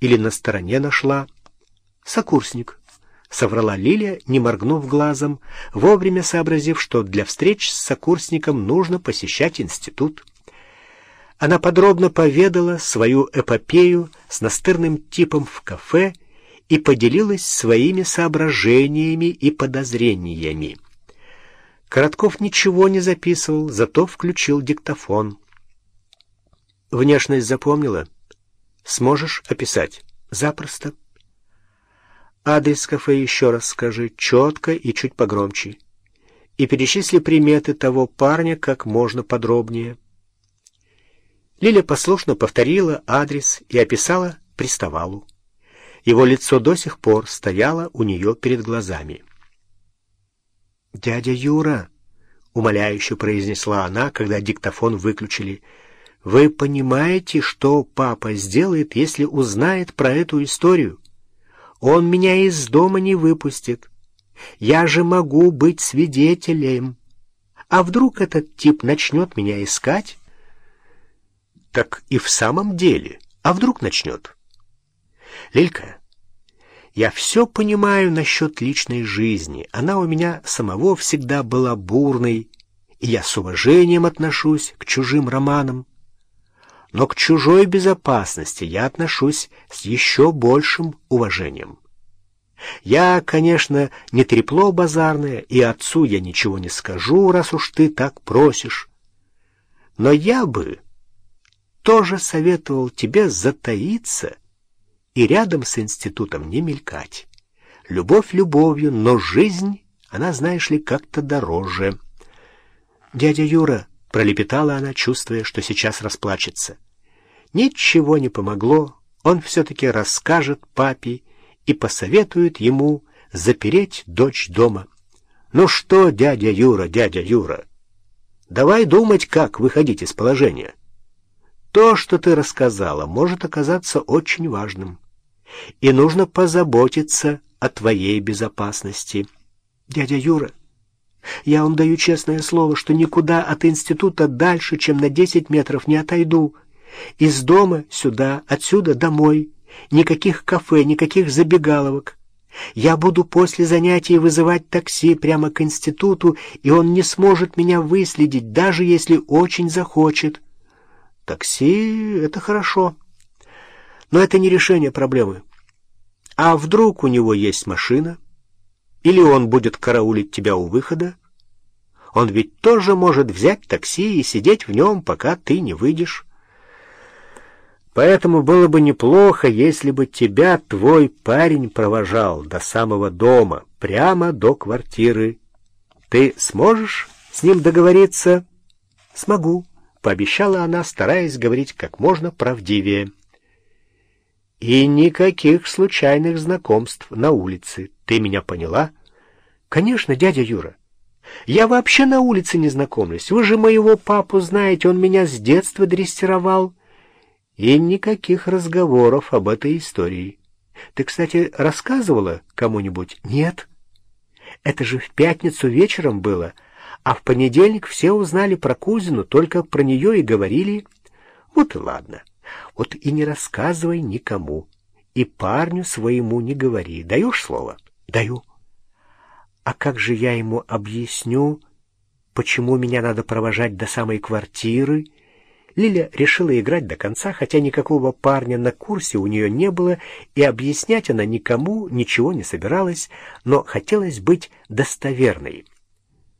или на стороне нашла? Сокурсник. — соврала Лилия, не моргнув глазом, вовремя сообразив, что для встреч с сокурсником нужно посещать институт. Она подробно поведала свою эпопею с настырным типом в кафе и поделилась своими соображениями и подозрениями. Коротков ничего не записывал, зато включил диктофон. «Внешность запомнила? Сможешь описать?» «Запросто». Адрес кафе еще раз скажи, четко и чуть погромче. И перечисли приметы того парня как можно подробнее. Лиля послушно повторила адрес и описала приставалу. Его лицо до сих пор стояло у нее перед глазами. «Дядя Юра», — умоляюще произнесла она, когда диктофон выключили, — «вы понимаете, что папа сделает, если узнает про эту историю?» Он меня из дома не выпустит. Я же могу быть свидетелем. А вдруг этот тип начнет меня искать? Так и в самом деле. А вдруг начнет? Лилька, я все понимаю насчет личной жизни. Она у меня самого всегда была бурной, и я с уважением отношусь к чужим романам но к чужой безопасности я отношусь с еще большим уважением. Я, конечно, не трепло базарное, и отцу я ничего не скажу, раз уж ты так просишь. Но я бы тоже советовал тебе затаиться и рядом с институтом не мелькать. Любовь любовью, но жизнь, она, знаешь ли, как-то дороже. Дядя Юра, — пролепетала она, чувствуя, что сейчас расплачется. Ничего не помогло, он все-таки расскажет папе и посоветует ему запереть дочь дома. «Ну что, дядя Юра, дядя Юра, давай думать, как выходить из положения. То, что ты рассказала, может оказаться очень важным, и нужно позаботиться о твоей безопасности. Дядя Юра, я вам даю честное слово, что никуда от института дальше, чем на десять метров не отойду. Из дома сюда, отсюда домой. Никаких кафе, никаких забегаловок. Я буду после занятий вызывать такси прямо к институту, и он не сможет меня выследить, даже если очень захочет. Такси — это хорошо. Но это не решение проблемы. А вдруг у него есть машина? Или он будет караулить тебя у выхода? Он ведь тоже может взять такси и сидеть в нем, пока ты не выйдешь. Поэтому было бы неплохо, если бы тебя твой парень провожал до самого дома, прямо до квартиры. Ты сможешь с ним договориться? Смогу, пообещала она, стараясь говорить как можно правдивее. И никаких случайных знакомств на улице. Ты меня поняла? Конечно, дядя Юра. Я вообще на улице не знакомлюсь. Вы же моего папу знаете, он меня с детства дрессировал. И никаких разговоров об этой истории. Ты, кстати, рассказывала кому-нибудь? Нет. Это же в пятницу вечером было, а в понедельник все узнали про кузину, только про нее и говорили. Вот и ладно. Вот и не рассказывай никому. И парню своему не говори. Даешь слово? Даю. А как же я ему объясню, почему меня надо провожать до самой квартиры, Лиля решила играть до конца, хотя никакого парня на курсе у нее не было, и объяснять она никому ничего не собиралась, но хотелось быть достоверной.